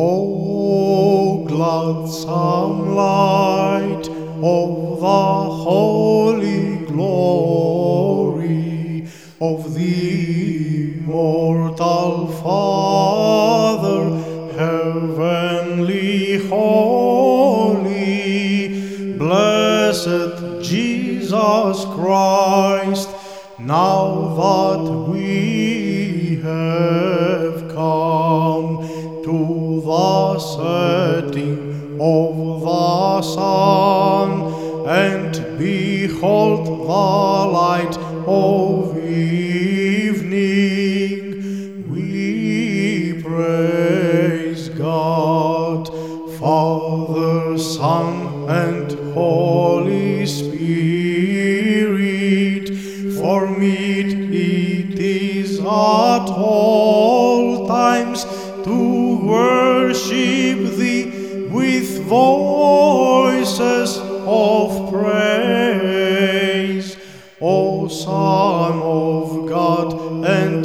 O gladsome light of the holy glory of the immortal Father, heavenly holy, blessed Jesus Christ, now that we have setting of the sun and behold the light of evening. We praise God, Father, Son, and Holy Spirit, for meet it is at all times worship thee with voices of praise, O Son of God and